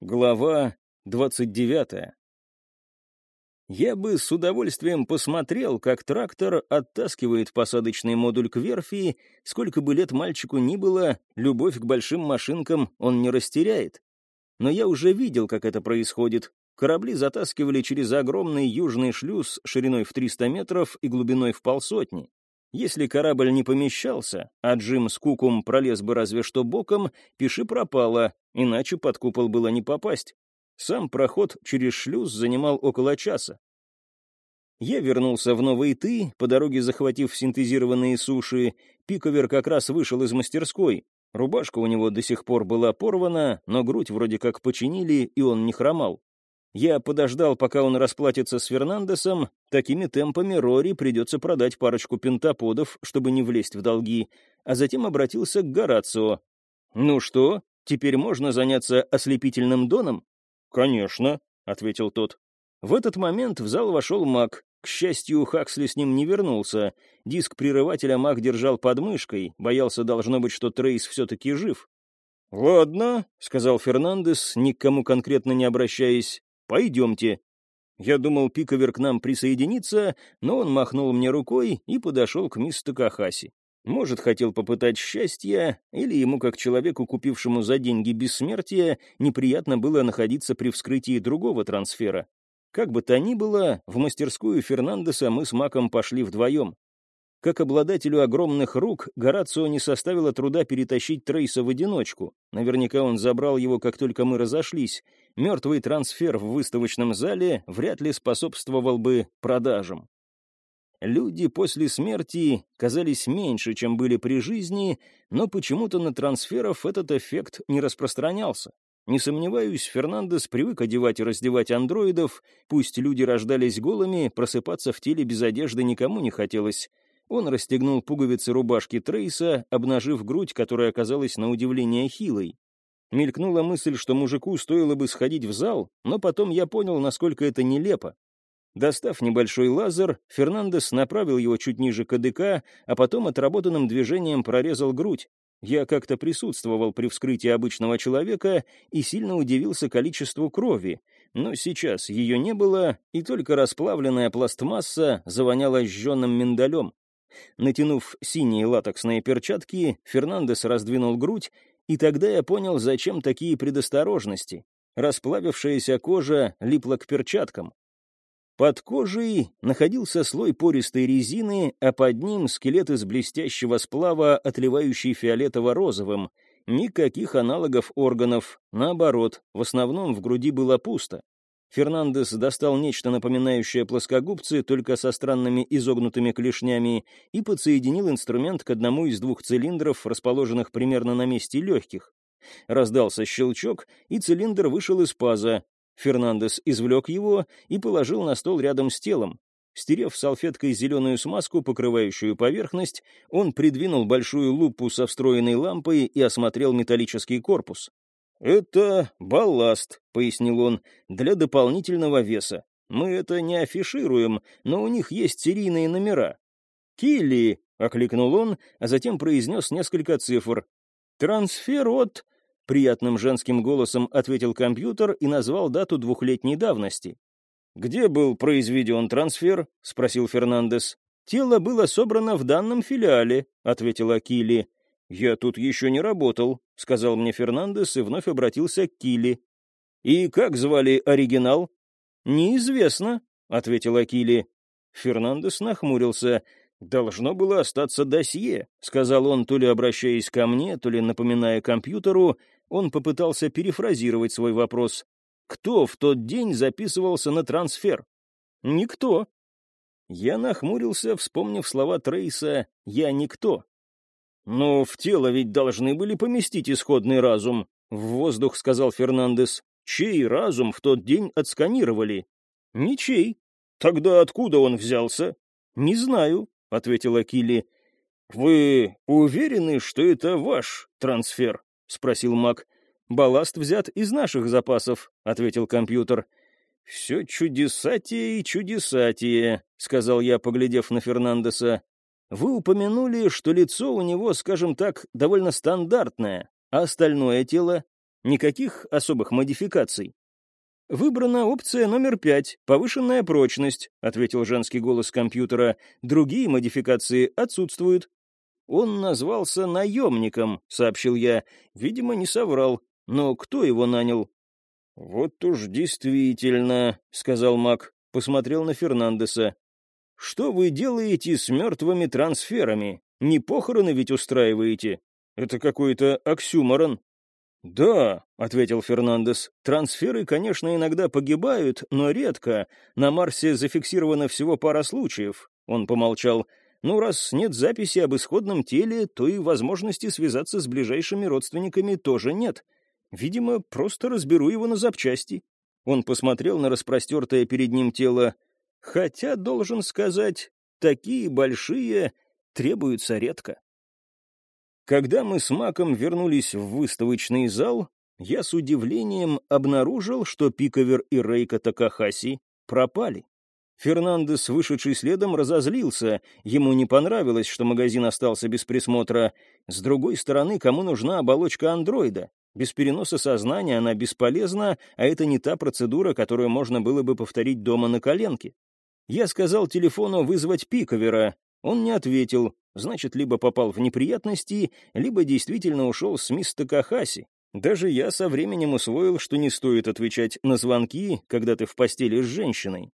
Глава 29. Я бы с удовольствием посмотрел, как трактор оттаскивает посадочный модуль к верфи, сколько бы лет мальчику ни было, любовь к большим машинкам он не растеряет. Но я уже видел, как это происходит. Корабли затаскивали через огромный южный шлюз шириной в 300 метров и глубиной в полсотни. Если корабль не помещался, а Джим с Куком пролез бы разве что боком, пиши пропало, иначе под купол было не попасть. Сам проход через шлюз занимал около часа. Я вернулся в Новый Ты, по дороге захватив синтезированные суши. Пиковер как раз вышел из мастерской. Рубашка у него до сих пор была порвана, но грудь вроде как починили, и он не хромал. Я подождал, пока он расплатится с Фернандесом. Такими темпами Рори придется продать парочку пентаподов, чтобы не влезть в долги, а затем обратился к Горацио. «Ну что, теперь можно заняться ослепительным доном?» «Конечно», — ответил тот. В этот момент в зал вошел маг. К счастью, Хаксли с ним не вернулся. Диск прерывателя маг держал под мышкой, боялся, должно быть, что Трейс все-таки жив. «Ладно», — сказал Фернандес, ни к кому конкретно не обращаясь, Пойдемте». Я думал, Пиковер к нам присоединится, но он махнул мне рукой и подошел к мисс Такахаси. Может, хотел попытать счастья, или ему, как человеку, купившему за деньги бессмертия, неприятно было находиться при вскрытии другого трансфера. Как бы то ни было, в мастерскую Фернандеса мы с Маком пошли вдвоем. Как обладателю огромных рук, Горацио не составило труда перетащить Трейса в одиночку. Наверняка он забрал его, как только мы разошлись. Мертвый трансфер в выставочном зале вряд ли способствовал бы продажам. Люди после смерти казались меньше, чем были при жизни, но почему-то на трансферов этот эффект не распространялся. Не сомневаюсь, Фернандес привык одевать и раздевать андроидов, пусть люди рождались голыми, просыпаться в теле без одежды никому не хотелось. Он расстегнул пуговицы рубашки Трейса, обнажив грудь, которая оказалась на удивление хилой. Мелькнула мысль, что мужику стоило бы сходить в зал, но потом я понял, насколько это нелепо. Достав небольшой лазер, Фернандес направил его чуть ниже КДК, а потом отработанным движением прорезал грудь. Я как-то присутствовал при вскрытии обычного человека и сильно удивился количеству крови, но сейчас ее не было, и только расплавленная пластмасса завоняла жженым миндалем. Натянув синие латексные перчатки, Фернандес раздвинул грудь, и тогда я понял, зачем такие предосторожности. Расплавившаяся кожа липла к перчаткам. Под кожей находился слой пористой резины, а под ним скелет из блестящего сплава, отливающий фиолетово-розовым. Никаких аналогов органов, наоборот, в основном в груди было пусто. Фернандес достал нечто напоминающее плоскогубцы, только со странными изогнутыми клешнями, и подсоединил инструмент к одному из двух цилиндров, расположенных примерно на месте легких. Раздался щелчок, и цилиндр вышел из паза. Фернандес извлек его и положил на стол рядом с телом. Стерев салфеткой зеленую смазку, покрывающую поверхность, он придвинул большую лупу со встроенной лампой и осмотрел металлический корпус. «Это балласт», — пояснил он, — «для дополнительного веса. Мы это не афишируем, но у них есть серийные номера». «Килли», — окликнул он, а затем произнес несколько цифр. «Трансфер от...» — приятным женским голосом ответил компьютер и назвал дату двухлетней давности. «Где был произведен трансфер?» — спросил Фернандес. «Тело было собрано в данном филиале», — ответила Килли. «Я тут еще не работал», — сказал мне Фернандес и вновь обратился к Килли. «И как звали оригинал?» «Неизвестно», — ответила Килли. Фернандес нахмурился. «Должно было остаться досье», — сказал он, то ли обращаясь ко мне, то ли напоминая компьютеру. Он попытался перефразировать свой вопрос. «Кто в тот день записывался на трансфер?» «Никто». Я нахмурился, вспомнив слова Трейса «Я никто». «Но в тело ведь должны были поместить исходный разум», — в воздух сказал Фернандес. «Чей разум в тот день отсканировали?» «Ничей». «Тогда откуда он взялся?» «Не знаю», — ответила Килли. «Вы уверены, что это ваш трансфер?» — спросил Мак. «Балласт взят из наших запасов», — ответил компьютер. «Все чудесатие и чудесатие», — сказал я, поглядев на Фернандеса. Вы упомянули, что лицо у него, скажем так, довольно стандартное, а остальное тело? Никаких особых модификаций. «Выбрана опция номер пять — повышенная прочность», — ответил женский голос компьютера. «Другие модификации отсутствуют». «Он назвался наемником», — сообщил я. «Видимо, не соврал. Но кто его нанял?» «Вот уж действительно», — сказал Мак. Посмотрел на Фернандеса. «Что вы делаете с мертвыми трансферами? Не похороны ведь устраиваете? Это какой-то оксюморон». «Да», — ответил Фернандес, — «трансферы, конечно, иногда погибают, но редко. На Марсе зафиксировано всего пара случаев». Он помолчал. «Ну, раз нет записи об исходном теле, то и возможности связаться с ближайшими родственниками тоже нет. Видимо, просто разберу его на запчасти». Он посмотрел на распростертое перед ним тело. «Хотя, должен сказать, такие большие требуются редко». Когда мы с Маком вернулись в выставочный зал, я с удивлением обнаружил, что Пиковер и Рейка Такахаси пропали. Фернандес, вышедший следом, разозлился. Ему не понравилось, что магазин остался без присмотра. С другой стороны, кому нужна оболочка андроида? Без переноса сознания она бесполезна, а это не та процедура, которую можно было бы повторить дома на коленке. Я сказал телефону вызвать Пиковера. Он не ответил, значит, либо попал в неприятности, либо действительно ушел с мисс Такахаси. Даже я со временем усвоил, что не стоит отвечать на звонки, когда ты в постели с женщиной.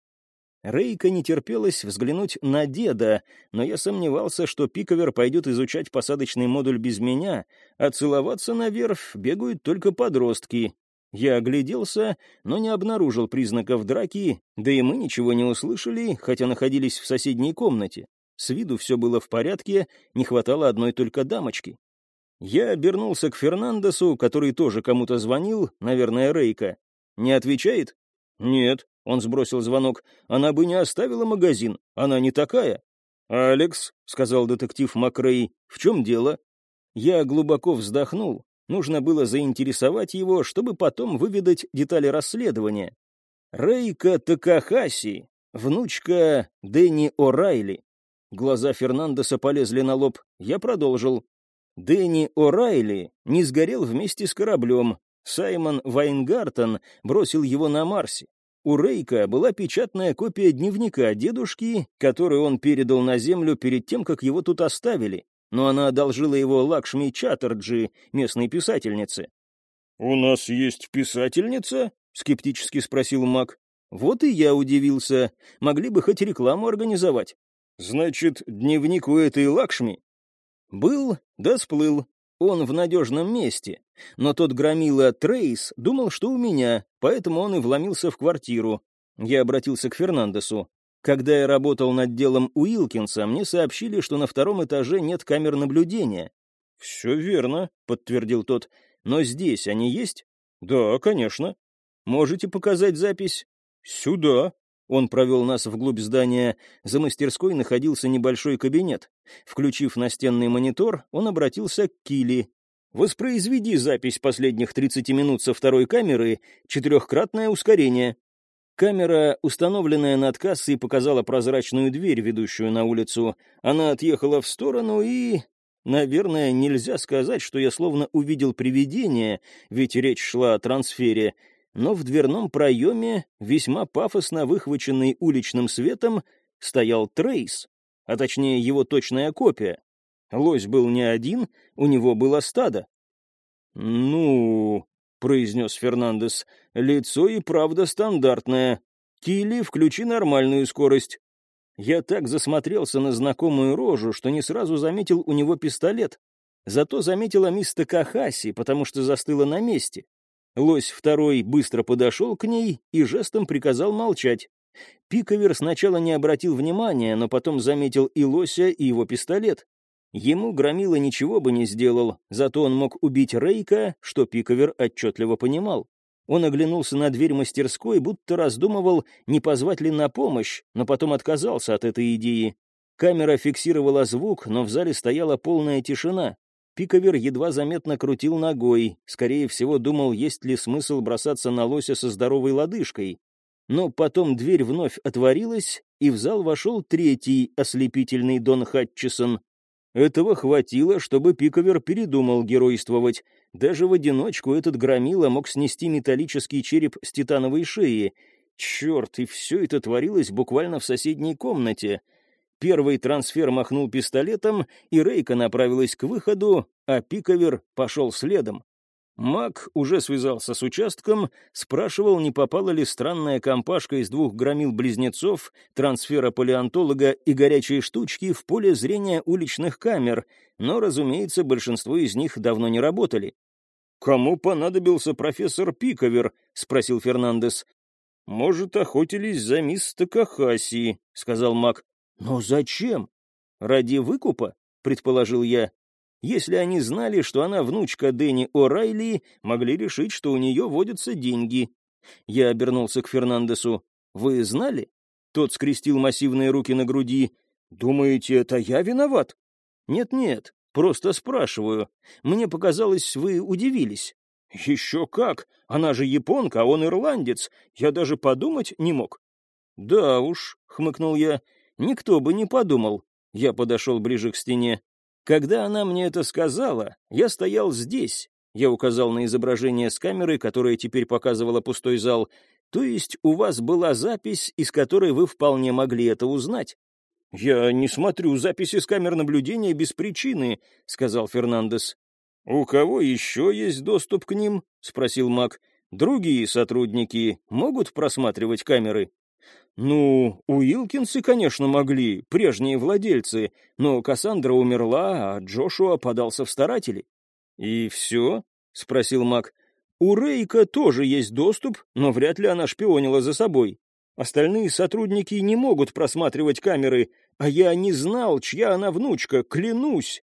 Рейка не терпелась взглянуть на деда, но я сомневался, что Пиковер пойдет изучать посадочный модуль без меня, а целоваться наверх бегают только подростки. Я огляделся, но не обнаружил признаков драки, да и мы ничего не услышали, хотя находились в соседней комнате. С виду все было в порядке, не хватало одной только дамочки. Я обернулся к Фернандесу, который тоже кому-то звонил, наверное, Рейка. «Не отвечает?» «Нет», — он сбросил звонок, — «она бы не оставила магазин, она не такая». «Алекс», — сказал детектив Макрей, — «в чем дело?» Я глубоко вздохнул. Нужно было заинтересовать его, чтобы потом выведать детали расследования. Рейка Такахаси, внучка Дэнни О'Райли. Глаза Фернандеса полезли на лоб. Я продолжил. Дэнни О'Райли не сгорел вместе с кораблем. Саймон Вайнгартен бросил его на Марсе. У Рейка была печатная копия дневника дедушки, который он передал на Землю перед тем, как его тут оставили, но она одолжила его Лакшми Чаттерджи, местной писательнице. «У нас есть писательница?» — скептически спросил Мак. «Вот и я удивился. Могли бы хоть рекламу организовать. Значит, дневник у этой Лакшми? Был, да сплыл. Он в надежном месте. Но тот громила Трейс думал, что у меня, поэтому он и вломился в квартиру. Я обратился к Фернандесу. Когда я работал над делом Уилкинса, мне сообщили, что на втором этаже нет камер наблюдения. «Все верно», — подтвердил тот. «Но здесь они есть?» «Да, конечно». «Можете показать запись?» «Сюда», он провел нас вглубь здания. За мастерской находился небольшой кабинет. Включив настенный монитор, он обратился к Килли. «Воспроизведи запись последних 30 минут со второй камеры, четырехкратное ускорение». Камера, установленная над кассой, показала прозрачную дверь, ведущую на улицу. Она отъехала в сторону и... Наверное, нельзя сказать, что я словно увидел привидение, ведь речь шла о трансфере но в дверном проеме, весьма пафосно выхваченный уличным светом, стоял Трейс, а точнее его точная копия. Лось был не один, у него было стадо. «Ну...» — произнес Фернандес. «Лицо и правда стандартное. Килли, включи нормальную скорость». Я так засмотрелся на знакомую рожу, что не сразу заметил у него пистолет. Зато заметила мисс Такахаси, потому что застыла на месте. Лось второй быстро подошел к ней и жестом приказал молчать. Пиковер сначала не обратил внимания, но потом заметил и лося, и его пистолет. Ему Громила ничего бы не сделал, зато он мог убить Рейка, что Пиковер отчетливо понимал. Он оглянулся на дверь мастерской, будто раздумывал, не позвать ли на помощь, но потом отказался от этой идеи. Камера фиксировала звук, но в зале стояла полная тишина. Пиковер едва заметно крутил ногой, скорее всего, думал, есть ли смысл бросаться на лося со здоровой лодыжкой. Но потом дверь вновь отворилась, и в зал вошел третий ослепительный Дон Хатчисон. Этого хватило, чтобы Пиковер передумал геройствовать. Даже в одиночку этот громила мог снести металлический череп с титановой шеи. Черт, и все это творилось буквально в соседней комнате. Первый трансфер махнул пистолетом, и Рейка направилась к выходу, а Пиковер пошел следом. Мак уже связался с участком, спрашивал, не попала ли странная компашка из двух громил-близнецов, трансфера палеонтолога и горячей штучки в поле зрения уличных камер, но, разумеется, большинство из них давно не работали. «Кому понадобился профессор Пиковер?» — спросил Фернандес. «Может, охотились за мисс Такахаси», — сказал Мак. «Но зачем?» «Ради выкупа?» — предположил я. Если они знали, что она внучка Дэнни О'Райли, могли решить, что у нее водятся деньги. Я обернулся к Фернандесу. «Вы знали?» Тот скрестил массивные руки на груди. «Думаете, это я виноват?» «Нет-нет, просто спрашиваю. Мне показалось, вы удивились». «Еще как! Она же японка, а он ирландец. Я даже подумать не мог». «Да уж», — хмыкнул я, — «никто бы не подумал». Я подошел ближе к стене. Когда она мне это сказала, я стоял здесь. Я указал на изображение с камеры, которая теперь показывала пустой зал. То есть у вас была запись, из которой вы вполне могли это узнать. «Я не смотрю записи с камер наблюдения без причины», — сказал Фернандес. «У кого еще есть доступ к ним?» — спросил Мак. «Другие сотрудники могут просматривать камеры?» «Ну, Уилкинсы, конечно, могли, прежние владельцы, но Кассандра умерла, а Джошуа подался в старатели». «И все?» — спросил Мак. «У Рейка тоже есть доступ, но вряд ли она шпионила за собой. Остальные сотрудники не могут просматривать камеры, а я не знал, чья она внучка, клянусь».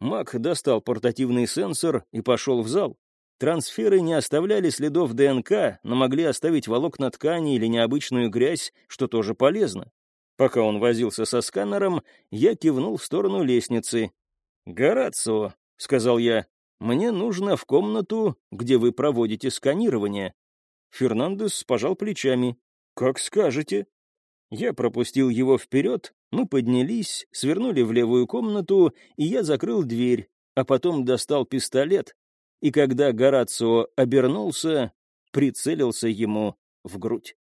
Мак достал портативный сенсор и пошел в зал. Трансферы не оставляли следов ДНК, но могли оставить волокна ткани или необычную грязь, что тоже полезно. Пока он возился со сканером, я кивнул в сторону лестницы. «Горацио», — сказал я, — «мне нужно в комнату, где вы проводите сканирование». Фернандес пожал плечами. «Как скажете». Я пропустил его вперед, мы поднялись, свернули в левую комнату, и я закрыл дверь, а потом достал пистолет, и когда Горацио обернулся, прицелился ему в грудь.